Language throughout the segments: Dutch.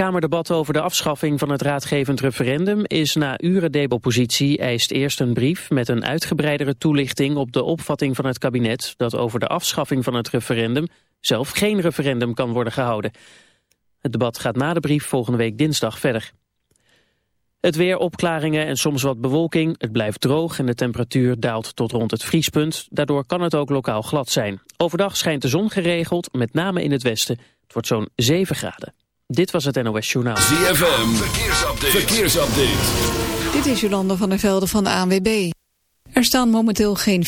Kamerdebat over de afschaffing van het raadgevend referendum is na uren deeloppositie eist eerst een brief met een uitgebreidere toelichting op de opvatting van het kabinet dat over de afschaffing van het referendum zelf geen referendum kan worden gehouden. Het debat gaat na de brief volgende week dinsdag verder. Het weer, opklaringen en soms wat bewolking. Het blijft droog en de temperatuur daalt tot rond het vriespunt. Daardoor kan het ook lokaal glad zijn. Overdag schijnt de zon geregeld, met name in het westen. Het wordt zo'n 7 graden. Dit was het NOS Journaal. ZFM, verkeersupdate. verkeersupdate. Dit is Jolande van der Velde van de ANWB. Er staan momenteel geen...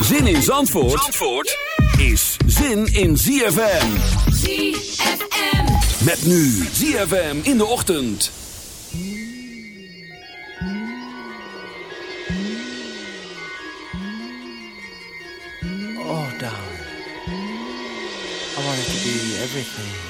Zin in Zandvoort, Zandvoort is zin in ZFM. ZFM. Met nu ZFM in de ochtend. Be everything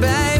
bij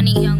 Money, young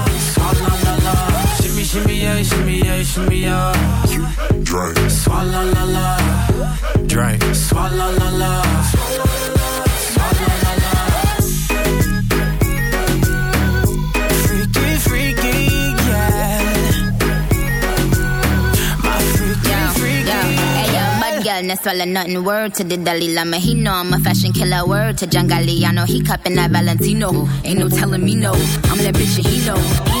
Shimmy, shimmy, yeah, shimmy, yeah, shimmy, yeah. Drink, swalla la la. Drink, swalla la la. Swalla la la. Freaky, freaky, yeah. My freaky, Yo, freaky. yo, hey yo, bad girl, no swallow nothing. Word to the Dalai Lama, he know I'm a fashion killer. Word to John Galliano, he cupping that Valentino. Ain't no telling me no, I'm that bitch and he know. He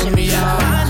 shimmy, y'all.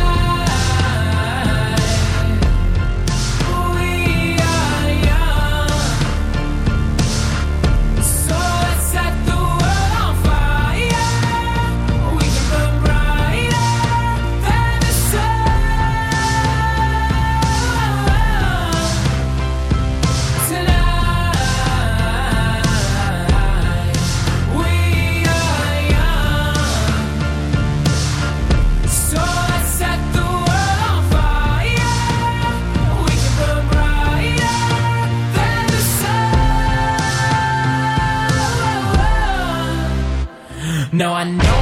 No, I know.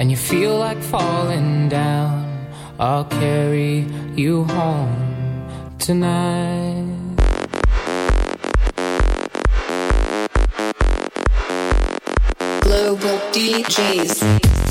and you feel like falling down, I'll carry you home tonight. Global DJs.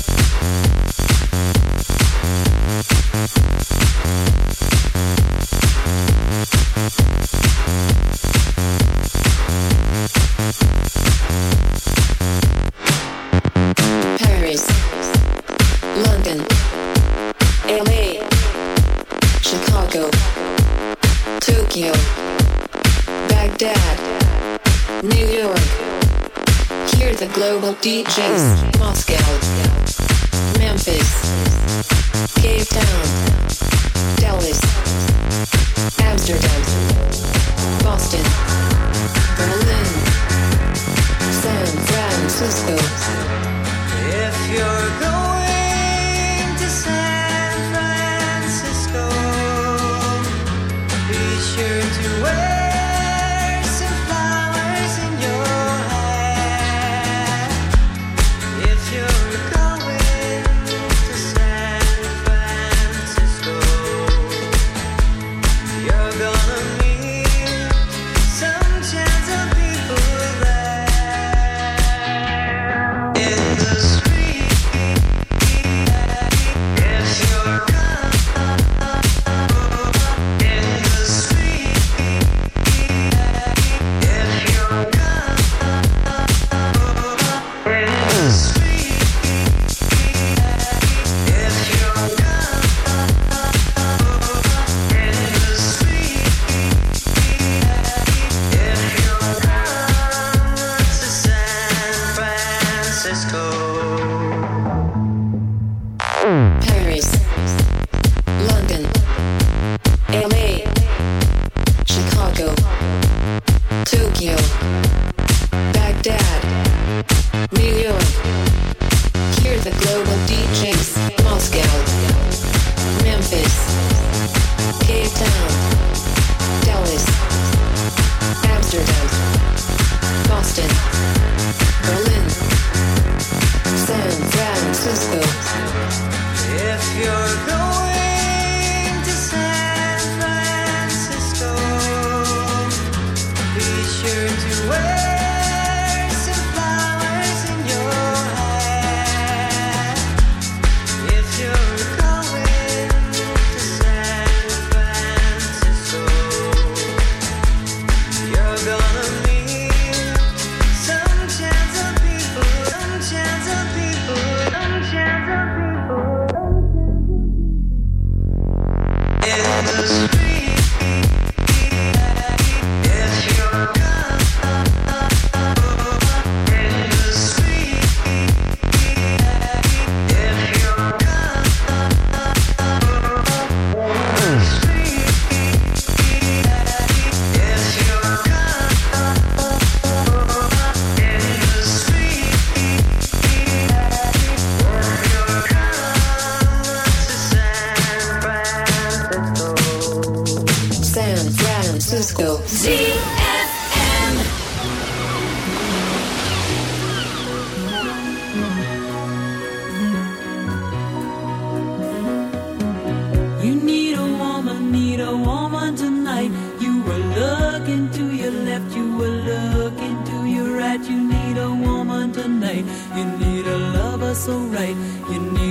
looking to your left, you were looking to your right. You need a woman tonight, you need a lover so right, you need.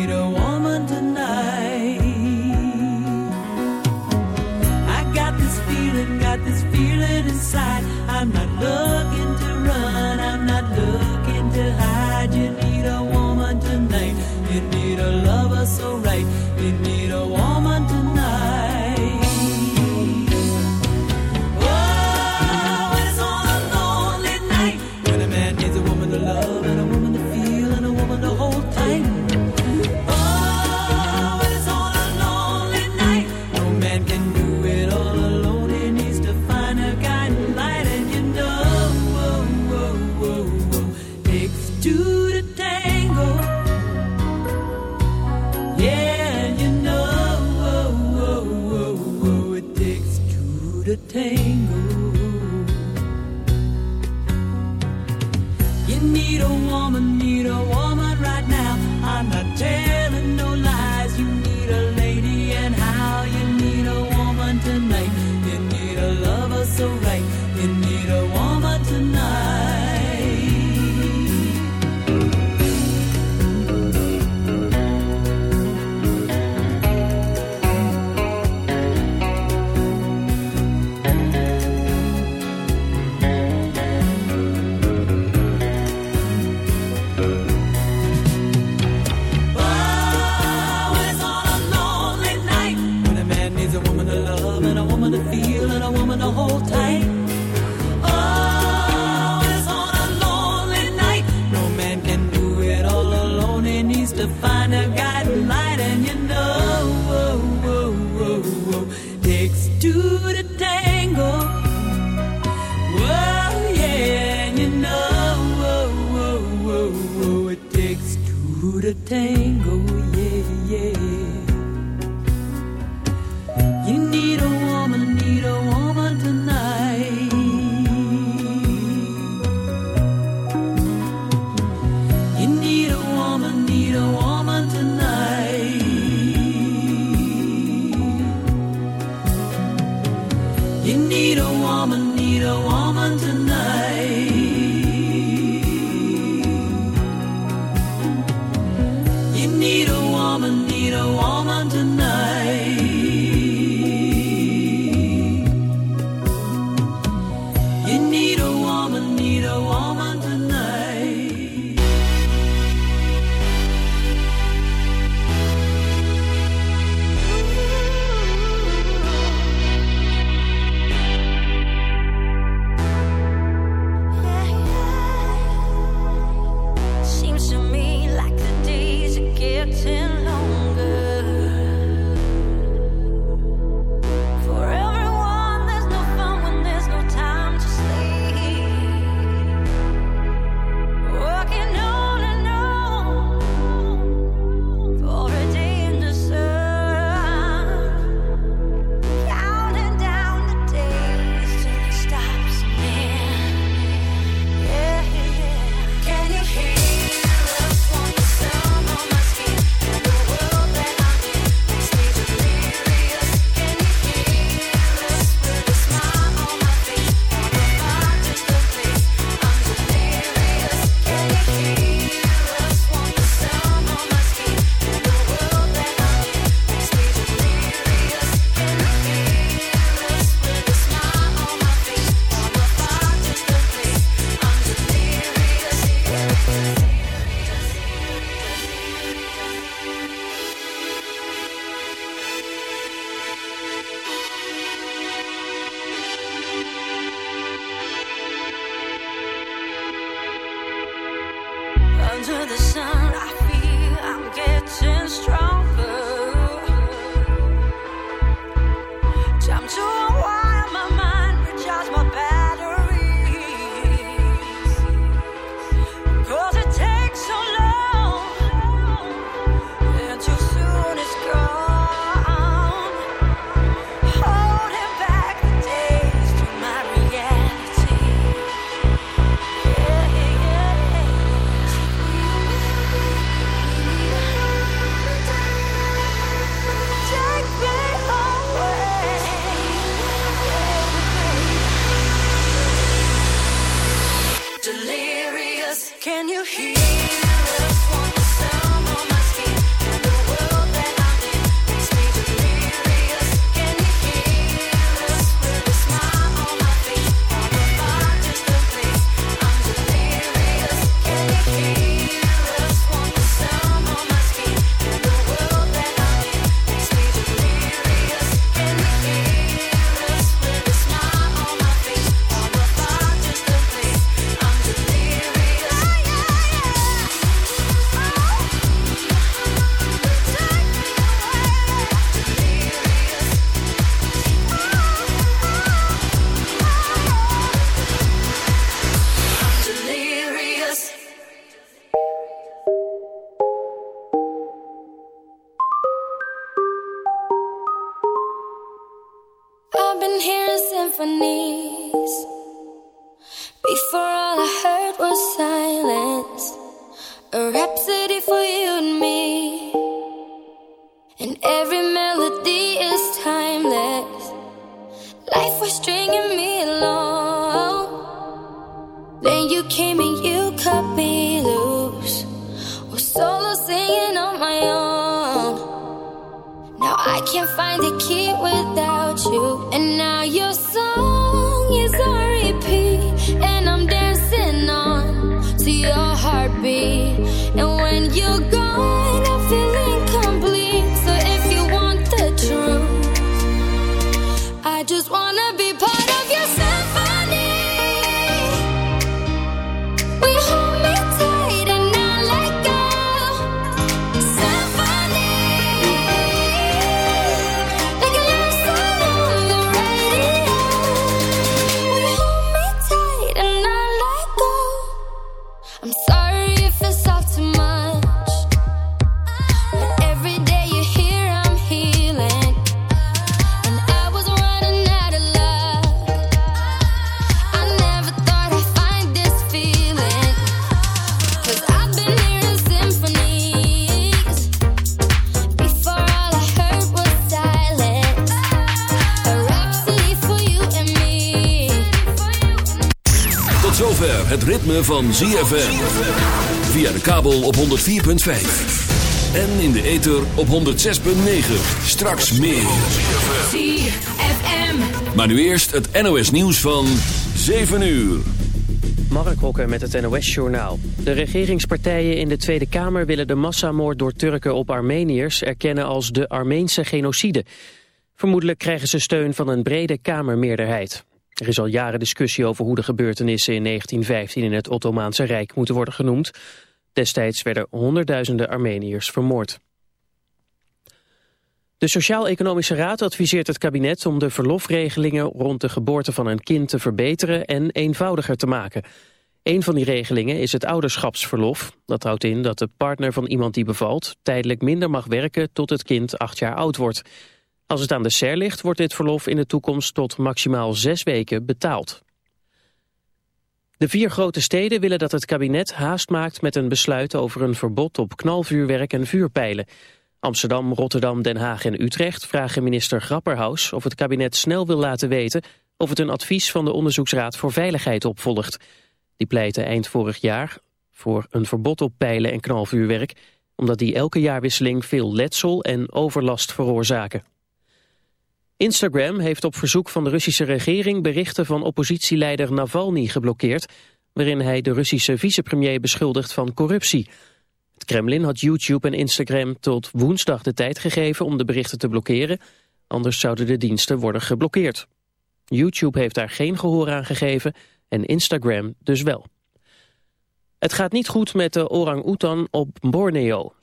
find a guy. Zover het ritme van ZFM. Via de kabel op 104.5. En in de ether op 106.9. Straks meer. ZFM. Maar nu eerst het NOS nieuws van 7 uur. Mark Hokker met het NOS-journaal. De regeringspartijen in de Tweede Kamer willen de massamoord door Turken op Armeniërs erkennen als de Armeense genocide. Vermoedelijk krijgen ze steun van een brede Kamermeerderheid. Er is al jaren discussie over hoe de gebeurtenissen in 1915 in het Ottomaanse Rijk moeten worden genoemd. Destijds werden honderdduizenden Armeniërs vermoord. De Sociaal-Economische Raad adviseert het kabinet om de verlofregelingen rond de geboorte van een kind te verbeteren en eenvoudiger te maken. Een van die regelingen is het ouderschapsverlof. Dat houdt in dat de partner van iemand die bevalt tijdelijk minder mag werken tot het kind acht jaar oud wordt. Als het aan de SER ligt, wordt dit verlof in de toekomst tot maximaal zes weken betaald. De vier grote steden willen dat het kabinet haast maakt met een besluit over een verbod op knalvuurwerk en vuurpijlen. Amsterdam, Rotterdam, Den Haag en Utrecht vragen minister Grapperhaus of het kabinet snel wil laten weten of het een advies van de Onderzoeksraad voor Veiligheid opvolgt. Die pleitte eind vorig jaar voor een verbod op pijlen en knalvuurwerk, omdat die elke jaarwisseling veel letsel en overlast veroorzaken. Instagram heeft op verzoek van de Russische regering berichten van oppositieleider Navalny geblokkeerd, waarin hij de Russische vicepremier beschuldigt van corruptie. Het Kremlin had YouTube en Instagram tot woensdag de tijd gegeven om de berichten te blokkeren, anders zouden de diensten worden geblokkeerd. YouTube heeft daar geen gehoor aan gegeven en Instagram dus wel. Het gaat niet goed met de orang-oetan op Borneo.